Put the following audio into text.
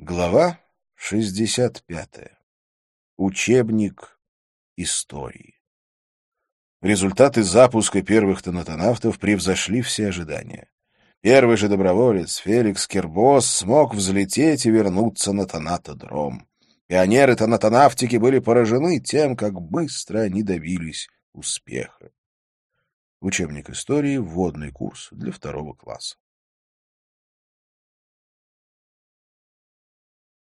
Глава 65. Учебник истории. Результаты запуска первых тонатонавтов превзошли все ожидания. Первый же доброволец, Феликс Кербос, смог взлететь и вернуться на тонатодром. Пионеры тонатонавтики были поражены тем, как быстро они добились успеха. Учебник истории, вводный курс для второго класса.